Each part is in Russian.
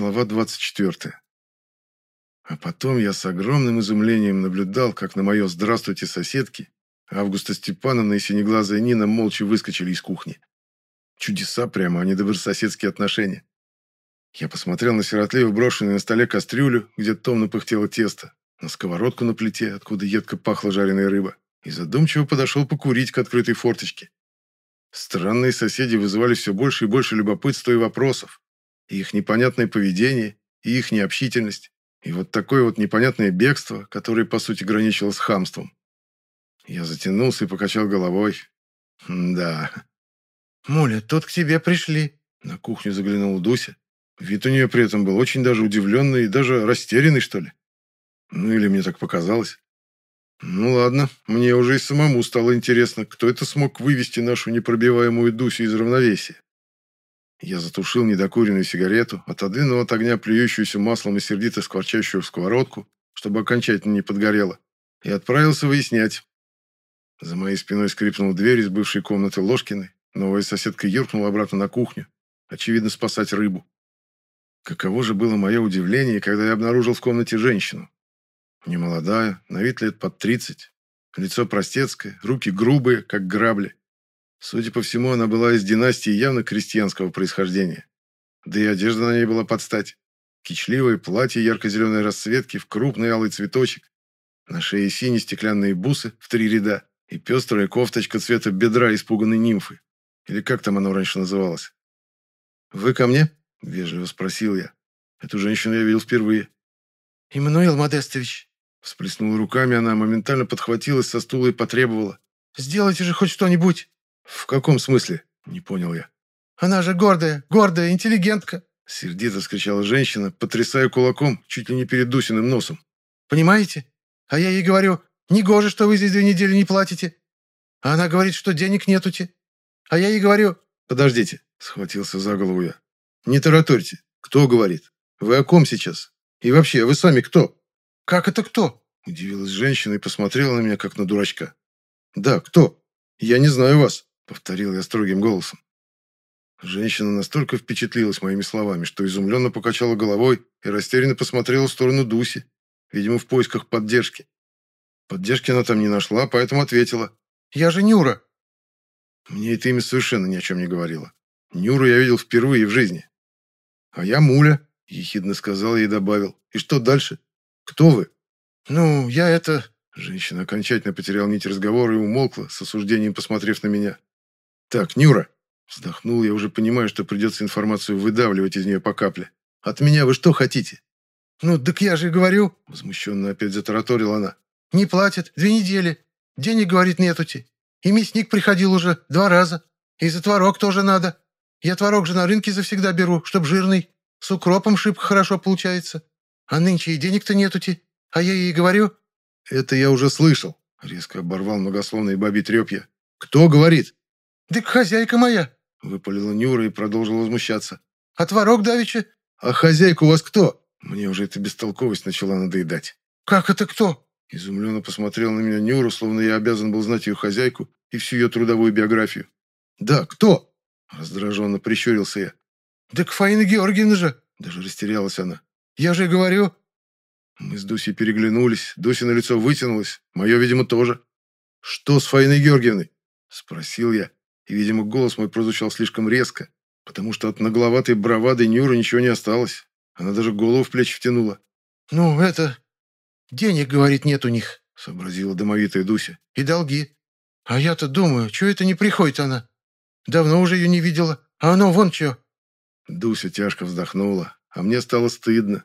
Глава 24. А потом я с огромным изумлением наблюдал, как на мое «здравствуйте, соседки» Августа Степановна и синеглазая Нина молча выскочили из кухни. Чудеса прямо, а не добрососедские отношения. Я посмотрел на сиротливо брошенную на столе кастрюлю, где томно пыхтело тесто, на сковородку на плите, откуда едко пахла жареная рыба, и задумчиво подошел покурить к открытой форточке. Странные соседи вызывали все больше и больше любопытства и вопросов и их непонятное поведение, и их необщительность, и вот такое вот непонятное бегство, которое, по сути, граничило с хамством. Я затянулся и покачал головой. да. «Муля, тут к тебе пришли», — на кухню заглянула Дуся. Вид у нее при этом был очень даже удивленный и даже растерянный, что ли. Ну, или мне так показалось. Ну ладно, мне уже и самому стало интересно, кто это смог вывести нашу непробиваемую Дусю из равновесия. Я затушил недокуренную сигарету, отодвинул от огня плюющуюся маслом и сердито скворчащую сковородку, чтобы окончательно не подгорело, и отправился выяснять. За моей спиной скрипнула дверь из бывшей комнаты Ложкиной. Новая соседка юркнула обратно на кухню, очевидно, спасать рыбу. Каково же было мое удивление, когда я обнаружил в комнате женщину. Немолодая, на вид лет под тридцать, лицо простецкое, руки грубые, как грабли. Судя по всему, она была из династии явно крестьянского происхождения. Да и одежда на ней была под стать. Кичливое платье ярко-зеленой расцветки в крупный алый цветочек. На шее синие стеклянные бусы в три ряда и пестрая кофточка цвета бедра испуганной нимфы. Или как там оно раньше называлось? «Вы ко мне?» – вежливо спросил я. Эту женщину я видел впервые. «Иммануил Модестович!» Всплеснула руками она, моментально подхватилась со стула и потребовала. «Сделайте же хоть что-нибудь!» «В каком смысле?» – не понял я. «Она же гордая, гордая, интеллигентка!» – сердито скричала женщина, потрясая кулаком чуть ли не перед Дусиным носом. «Понимаете? А я ей говорю, негоже, что вы здесь две недели не платите. А она говорит, что денег нетути. А я ей говорю...» «Подождите», – схватился за голову я. «Не тараторьте. Кто говорит? Вы о ком сейчас? И вообще, вы сами кто?» «Как это кто?» – удивилась женщина и посмотрела на меня, как на дурачка. «Да, кто? Я не знаю вас повторил я строгим голосом. Женщина настолько впечатлилась моими словами, что изумленно покачала головой и растерянно посмотрела в сторону Дуси, видимо, в поисках поддержки. Поддержки она там не нашла, поэтому ответила. «Я же Нюра». Мне это имя совершенно ни о чем не говорило. Нюру я видел впервые в жизни. «А я Муля», — ехидно сказал и добавил. «И что дальше? Кто вы?» «Ну, я это...» Женщина окончательно потеряла нить разговора и умолкла, с осуждением посмотрев на меня. «Так, Нюра!» Вздохнул я, уже понимаю, что придется информацию выдавливать из нее по капле. «От меня вы что хотите?» «Ну, так я же и говорю!» Возмущенно опять затараторила она. «Не платят. Две недели. Денег, говорит, нетути. И мясник приходил уже два раза. И за творог тоже надо. Я творог же на рынке завсегда беру, чтоб жирный. С укропом шибко хорошо получается. А нынче и денег-то нетути. А я ей говорю...» «Это я уже слышал», — резко оборвал многословный бабий треп «Кто говорит?» «Так хозяйка моя!» — выпалила Нюра и продолжила возмущаться. «А творог давеча?» «А хозяйка у вас кто?» Мне уже эта бестолковость начала надоедать. «Как это кто?» Изумленно посмотрел на меня Нюра, словно я обязан был знать ее хозяйку и всю ее трудовую биографию. «Да, кто?» Раздраженно прищурился я. «Так Фаина Георгиевна же!» Даже растерялась она. «Я же говорю...» Мы с Дусей переглянулись. Дуся на лицо вытянулось. Мое, видимо, тоже. «Что с Фаиной Георгиевной?» Спросил я и, видимо, голос мой прозвучал слишком резко, потому что от нагловатой бравады Нюры ничего не осталось. Она даже голову в плечи втянула. «Ну, это... Денег, говорит, нет у них», — сообразила домовитая Дуся. «И долги. А я-то думаю, что это не приходит она? Давно уже ее не видела, а оно вон что». Дуся тяжко вздохнула, а мне стало стыдно.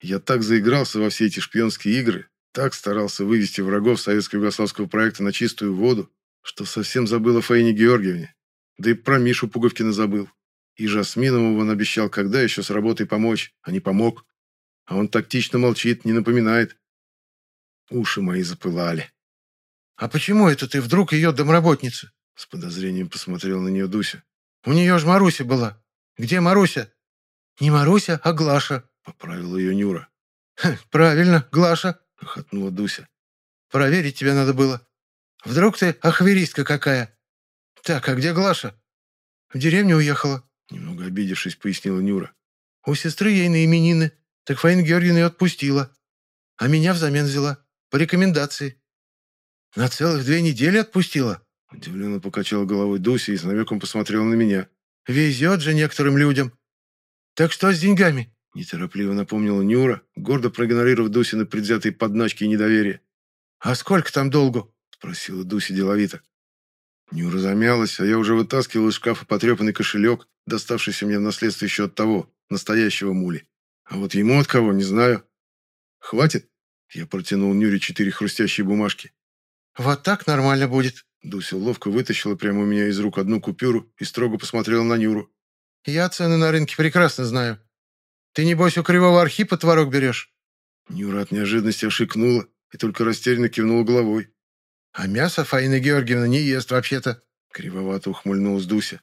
Я так заигрался во все эти шпионские игры, так старался вывести врагов советско-югославского проекта на чистую воду, что совсем забыл о Фаине Георгиевне. Да и про Мишу Пуговкина забыл. И Жасминову он обещал, когда еще с работой помочь, а не помог. А он тактично молчит, не напоминает. Уши мои запылали. «А почему это ты вдруг ее домработница?» С подозрением посмотрел на нее Дуся. «У нее ж Маруся была. Где Маруся?» «Не Маруся, а Глаша», — поправила ее Нюра. «Правильно, Глаша», — хохотнула Дуся. «Проверить тебя надо было. Вдруг ты ахверистка какая? Так, а где Глаша? В деревню уехала, немного обидевшись, пояснила Нюра. У сестры ей на именины, так Фаина Георгиевна ее отпустила. А меня взамен взяла, по рекомендации. На целых две недели отпустила. Удивленно покачала головой Дуся и с намеком посмотрела на меня. Везет же некоторым людям. Так что с деньгами? Неторопливо напомнила Нюра, гордо проигнорировав Дусины предвзятые подначки и недоверие. «А сколько там долгу?» – спросила Дуся деловито. Нюра замялась, а я уже вытаскивал из шкафа потрепанный кошелек, доставшийся мне в наследство еще от того, настоящего мули. А вот ему от кого, не знаю. «Хватит?» – я протянул Нюре четыре хрустящие бумажки. «Вот так нормально будет». Дуся ловко вытащила прямо у меня из рук одну купюру и строго посмотрела на Нюру. «Я цены на рынке прекрасно знаю. Ты, небось, у кривого Архипа творог берешь?» Нюра от неожиданности ошикнула и только растерянно кивнула головой. «А мясо Фаина Георгиевна не ест вообще-то», — кривовато ухмыльнулась Дуся.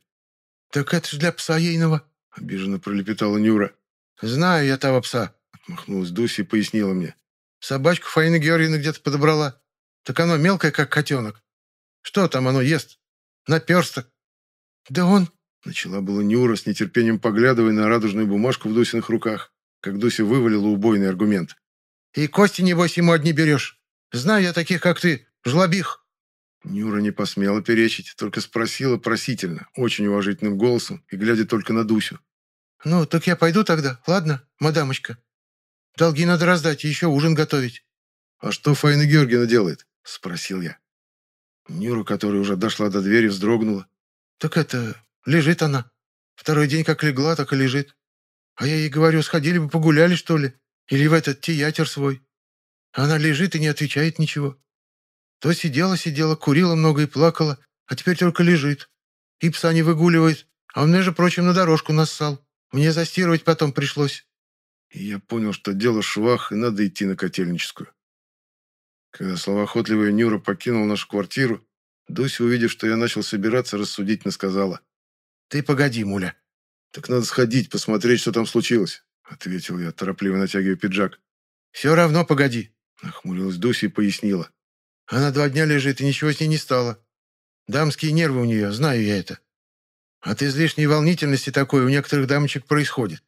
«Так это ж для пса ейного», — обиженно пролепетала Нюра. «Знаю я того пса», — отмахнулась Дуся и пояснила мне. «Собачку Фаина Георгиевна где-то подобрала. Так оно мелкое, как котенок. Что там оно ест? Наперсток». «Да он Начала была Нюра с нетерпением поглядывая на радужную бумажку в Дусиных руках, как Дуся вывалила убойный аргумент. «И кости, небось, ему одни берешь. Знаю я таких, как ты, жлобих». Нюра не посмела перечить, только спросила просительно, очень уважительным голосом и глядя только на Дусю. «Ну, так я пойду тогда, ладно, мадамочка? Долги надо раздать и еще ужин готовить». «А что Фаина Георгиевна делает?» – спросил я. Нюра, которая уже дошла до двери, вздрогнула. «Так это... Лежит она. Второй день как легла, так и лежит. А я ей говорю, сходили бы погуляли, что ли? Или в этот театр свой. Она лежит и не отвечает ничего. То сидела-сидела, курила много и плакала, а теперь только лежит. И пса не выгуливает, а он, между прочим, на дорожку нассал. Мне застирывать потом пришлось. И я понял, что дело швах, и надо идти на котельническую. Когда словоохотливая Нюра покинула нашу квартиру, Дуся, увидев, что я начал собираться, рассудительно сказала. «Ты погоди, муля». «Так надо сходить, посмотреть, что там случилось», — ответил я, торопливо натягивая пиджак. «Все равно погоди», — нахмурилась Дуся и пояснила. «Она два дня лежит, и ничего с ней не стало. Дамские нервы у нее, знаю я это. От излишней волнительности такой у некоторых дамочек происходит.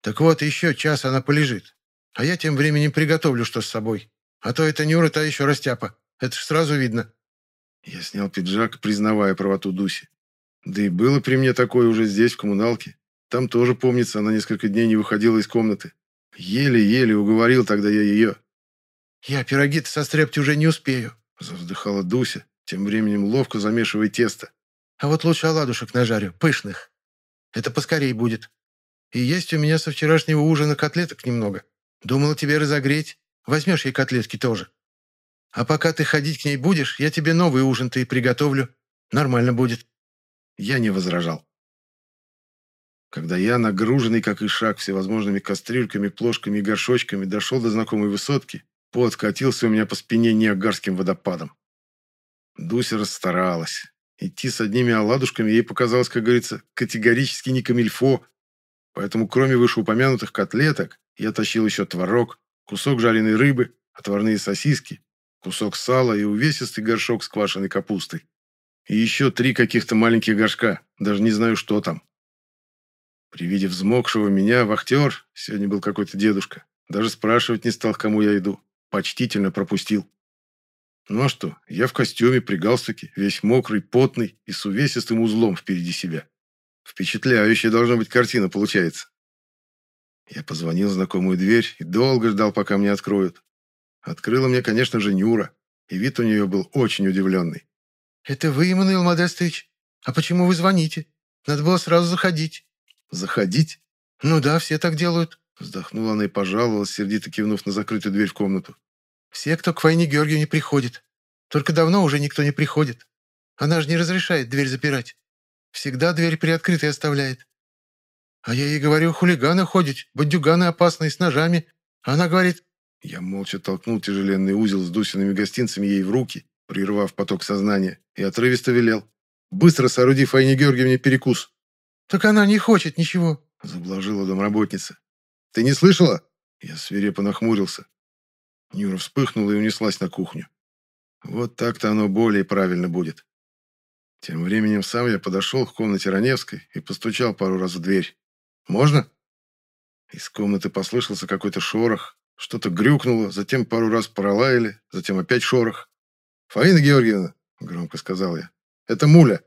Так вот, еще час она полежит. А я тем временем приготовлю что с собой. А то это Нюра та еще растяпа. Это ж сразу видно». Я снял пиджак, признавая правоту Дуси. Да и было при мне такое уже здесь, в коммуналке. Там тоже, помнится, она несколько дней не выходила из комнаты. Еле-еле уговорил тогда я ее. «Я пироги-то состряпать уже не успею», — завздыхала Дуся, тем временем ловко замешивая тесто. «А вот лучше оладушек нажарю, пышных. Это поскорей будет. И есть у меня со вчерашнего ужина котлеток немного. Думала тебе разогреть. Возьмешь ей котлетки тоже. А пока ты ходить к ней будешь, я тебе новый ужин-то и приготовлю. Нормально будет». Я не возражал. Когда я, нагруженный как и шаг всевозможными кастрюльками, плошками и горшочками, дошел до знакомой высотки, пот катился у меня по спине неагарским водопадом. Дуся расстаралась. Идти с одними оладушками ей показалось, как говорится, категорически не камильфо. Поэтому, кроме вышеупомянутых котлеток, я тащил еще творог, кусок жареной рыбы, отварные сосиски, кусок сала и увесистый горшок с квашеной капустой. И еще три каких-то маленьких горшка. Даже не знаю, что там. При виде взмокшего меня вахтер, сегодня был какой-то дедушка, даже спрашивать не стал, к кому я иду. Почтительно пропустил. Ну а что, я в костюме, при галстуке, весь мокрый, потный и с увесистым узлом впереди себя. Впечатляющая должна быть картина получается. Я позвонил в знакомую дверь и долго ждал, пока мне откроют. Открыла мне, конечно же, Нюра, и вид у нее был очень удивленный. «Это вы, Эммануил Модестович? А почему вы звоните? Надо было сразу заходить». «Заходить?» «Ну да, все так делают». Вздохнула она и пожаловалась, сердито кивнув на закрытую дверь в комнату. «Все, кто к войне Георгию не приходит. Только давно уже никто не приходит. Она же не разрешает дверь запирать. Всегда дверь приоткрытой оставляет. А я ей говорю, хулиганы ходят, бандюганы опасные, с ножами. А она говорит...» Я молча толкнул тяжеленный узел с дусиными гостинцами ей в руки прервав поток сознания, и отрывисто велел. «Быстро сооруди Фаине Георгиевне перекус». «Так она не хочет ничего», — заблажила домработница. «Ты не слышала?» Я свирепо нахмурился. Нюра вспыхнула и унеслась на кухню. Вот так-то оно более правильно будет. Тем временем сам я подошел к комнате Раневской и постучал пару раз в дверь. «Можно?» Из комнаты послышался какой-то шорох, что-то грюкнуло, затем пару раз пролаяли, затем опять шорох. «Фаина Георгиевна», — громко сказал я, — «это Муля.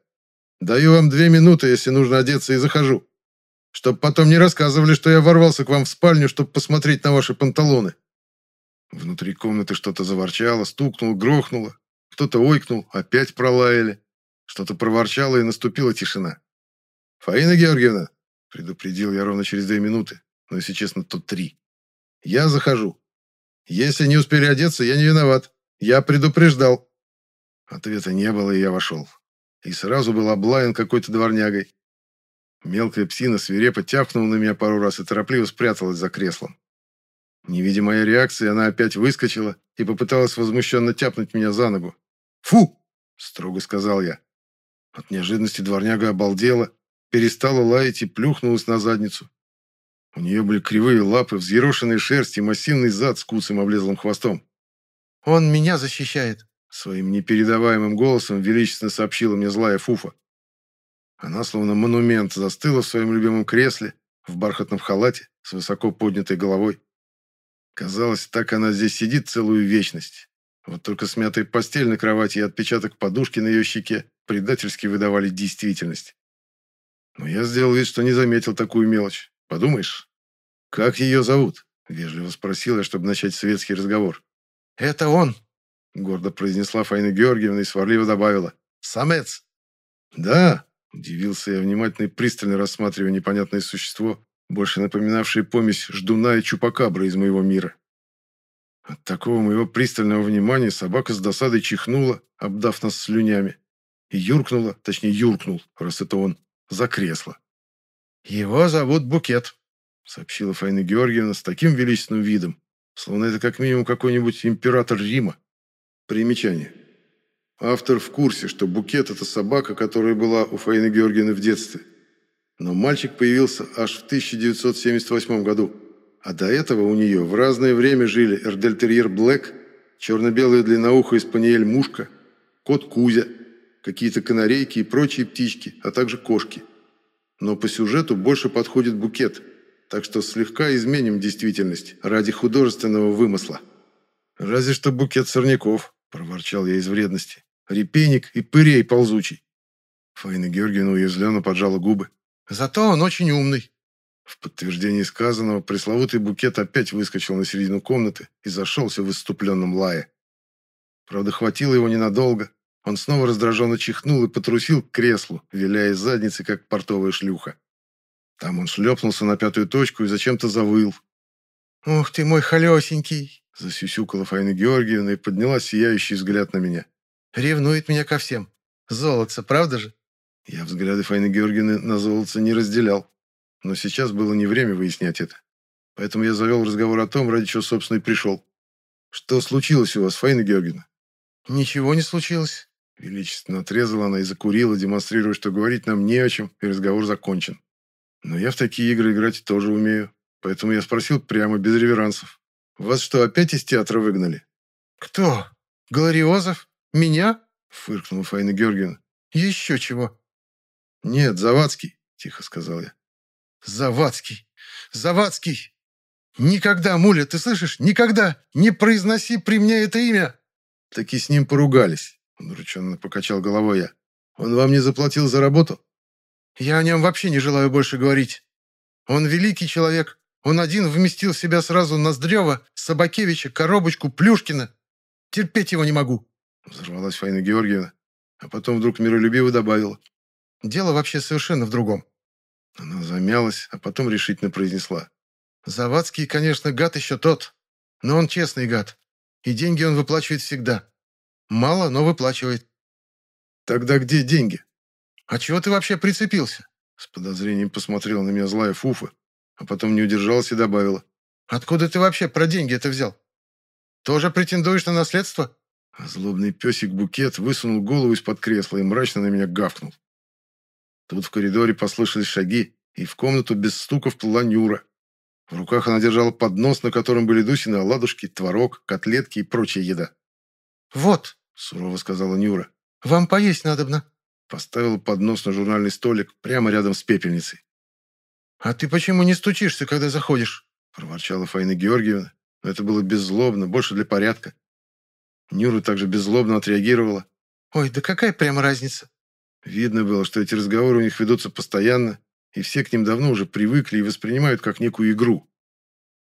Даю вам две минуты, если нужно одеться, и захожу. Чтоб потом не рассказывали, что я ворвался к вам в спальню, чтобы посмотреть на ваши панталоны». Внутри комнаты что-то заворчало, стукнуло, грохнуло. Кто-то ойкнул, опять пролаяли. Что-то проворчало, и наступила тишина. «Фаина Георгиевна», — предупредил я ровно через две минуты, но, если честно, то три. «Я захожу. Если не успели одеться, я не виноват. Я предупреждал». Ответа не было, и я вошел. И сразу был облаян какой-то дворнягой. Мелкая псина свирепо тяпнула на меня пару раз и торопливо спряталась за креслом. Не видя моей реакции, она опять выскочила и попыталась возмущенно тяпнуть меня за ногу. «Фу!» – строго сказал я. От неожиданности дворняга обалдела, перестала лаять и плюхнулась на задницу. У нее были кривые лапы, взъерошенные шерсть и массивный зад с куцым облезлым хвостом. «Он меня защищает», — своим непередаваемым голосом величественно сообщила мне злая Фуфа. Она, словно монумент, застыла в своем любимом кресле, в бархатном халате, с высоко поднятой головой. Казалось, так она здесь сидит целую вечность. Вот только смятая постель на кровати и отпечаток подушки на ее щеке предательски выдавали действительность. Но я сделал вид, что не заметил такую мелочь. Подумаешь, как ее зовут? Вежливо спросил я, чтобы начать светский разговор. «Это он!» — гордо произнесла Фаина Георгиевна и сварливо добавила. «Самец!» «Да!» — удивился я, внимательно и пристально рассматривая непонятное существо, больше напоминавшее помесь ждуна и чупакабра из моего мира. От такого моего пристального внимания собака с досадой чихнула, обдав нас слюнями, и юркнула, точнее юркнул, раз это он, за кресло. «Его зовут Букет», — сообщила Фаина Георгиевна с таким величественным видом, словно это как минимум какой-нибудь император Рима. Примечание. Автор в курсе, что Букет – это собака, которая была у Фаины Георгиевны в детстве. Но мальчик появился аж в 1978 году, а до этого у нее в разное время жили эрдельтерьер Блэк, черно-белая длинноухая спаниель Мушка, кот Кузя, какие-то канарейки и прочие птички, а также кошки – но по сюжету больше подходит букет, так что слегка изменим действительность ради художественного вымысла. «Разве что букет сорняков», – проворчал я из вредности. «Репейник и пырей ползучий». Фаина Георгиевна уязвленно поджала губы. «Зато он очень умный». В подтверждении сказанного пресловутый букет опять выскочил на середину комнаты и зашелся в исступленном лае. Правда, хватило его ненадолго. Он снова раздраженно чихнул и потрусил к креслу, виляя задницей, как портовая шлюха. Там он шлепнулся на пятую точку и зачем-то завыл. «Ух ты мой холесенький!» Засюсюкала Фаина Георгиевна и подняла сияющий взгляд на меня. «Ревнует меня ко всем. Золотце, правда же?» Я взгляды Фаины Георгиевны на золотце не разделял. Но сейчас было не время выяснять это. Поэтому я завел разговор о том, ради чего, собственно, и пришел. «Что случилось у вас, Фаина Георгиевна?» «Ничего не случилось. Величественно отрезала она и закурила, демонстрируя, что говорить нам не о чем, и разговор закончен. Но я в такие игры играть тоже умею, поэтому я спросил прямо, без реверансов. «Вас что, опять из театра выгнали?» «Кто? Глориозов? Меня?» — фыркнула Фаина Георгиевна. «Еще чего?» «Нет, Завадский», — тихо сказал я. «Завадский! Завадский! Никогда, Муля, ты слышишь? Никогда! Не произноси при мне это имя!» Так и с ним поругались. Удрученно покачал головой я. «Он вам не заплатил за работу?» «Я о нем вообще не желаю больше говорить. Он великий человек. Он один вместил в себя сразу Ноздрева, Собакевича, Коробочку, Плюшкина. Терпеть его не могу». Взорвалась Фаина Георгиевна, а потом вдруг миролюбиво добавила. «Дело вообще совершенно в другом». Она замялась, а потом решительно произнесла. «Завадский, конечно, гад еще тот, но он честный гад, и деньги он выплачивает всегда. Мало, но выплачивает. Тогда где деньги? А чего ты вообще прицепился? С подозрением посмотрела на меня злая Фуфа, а потом не удержалась и добавила. Откуда ты вообще про деньги это взял? Тоже претендуешь на наследство? А злобный песик-букет высунул голову из-под кресла и мрачно на меня гавкнул. Тут в коридоре послышались шаги, и в комнату без стука вплыла Нюра. В руках она держала поднос, на котором были Дусины оладушки, творог, котлетки и прочая еда. «Вот», сурово сказала Нюра. «Вам поесть надобно». Поставила поднос на журнальный столик прямо рядом с пепельницей. «А ты почему не стучишься, когда заходишь?» – проворчала Фаина Георгиевна. Но это было беззлобно, больше для порядка. Нюра также беззлобно отреагировала. «Ой, да какая прямо разница?» Видно было, что эти разговоры у них ведутся постоянно, и все к ним давно уже привыкли и воспринимают как некую игру.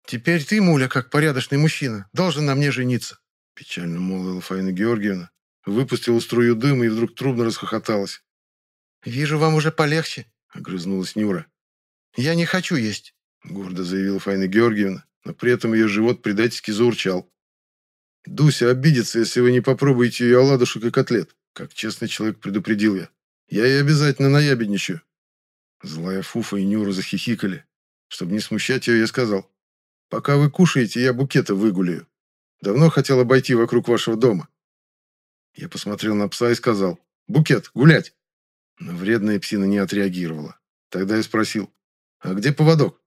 «Теперь ты, Муля, как порядочный мужчина, должен на мне жениться», печально молвила Фаина Георгиевна, выпустила струю дыма и вдруг трубно расхохоталась. «Вижу, вам уже полегче», — огрызнулась Нюра. «Я не хочу есть», — гордо заявила Фаина Георгиевна, но при этом ее живот предательски заурчал. «Дуся обидится, если вы не попробуете ее оладушек и котлет», как честный человек предупредил я. «Я ей обязательно наябедничаю». Злая Фуфа и Нюра захихикали. Чтобы не смущать ее, я сказал, «Пока вы кушаете, я букеты выгуляю. Давно хотел обойти вокруг вашего дома». Я посмотрел на пса и сказал, «Букет, гулять!» Но вредная псина не отреагировала. Тогда я спросил, «А где поводок?»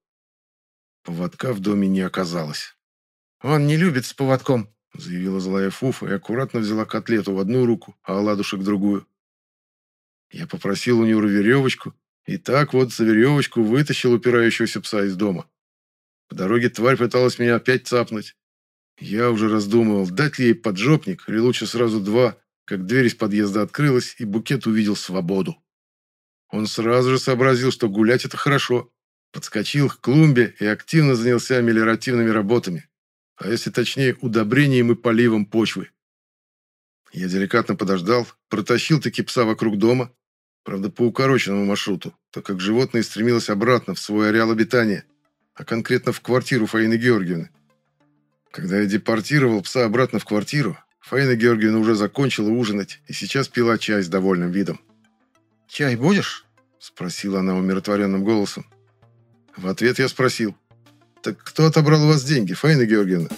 Поводка в доме не оказалось. «Он не любит с поводком», — заявила злая Фуфа и аккуратно взяла котлету в одну руку, а оладушек в другую. Я попросил у Нюры веревочку, и так вот за веревочку вытащил упирающегося пса из дома. По дороге тварь пыталась меня опять цапнуть. Я уже раздумывал, дать ли ей поджопник, или лучше сразу два, как дверь из подъезда открылась, и букет увидел свободу. Он сразу же сообразил, что гулять это хорошо. Подскочил к клумбе и активно занялся мелиоративными работами, а если точнее, удобрением и поливом почвы. Я деликатно подождал, протащил таки пса вокруг дома, правда, по укороченному маршруту, так как животное стремилось обратно в свой ареал обитания, а конкретно в квартиру Фаины Георгиевны. Когда я депортировал пса обратно в квартиру, Фаина Георгиевна уже закончила ужинать и сейчас пила чай с довольным видом. «Чай будешь?» – спросила она умиротворенным голосом. В ответ я спросил, «Так кто отобрал у вас деньги, Фаина Георгиевна?»